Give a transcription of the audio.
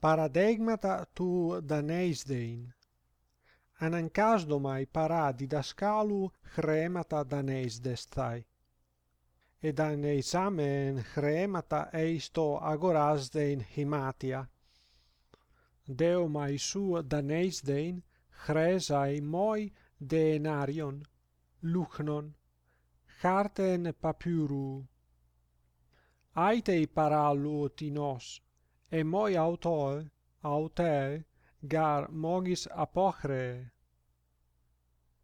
Paradigmata tu Daneisdein. Anancasdomai para didascalu hremata Daneisdestai. Ed an examen hremata eisto agorasdein himatia. Deomai su Daneisdein chresai moi denarion, luchnon, charten papyru. Aitei para tinos, e moi autor auter gar mogis apochree.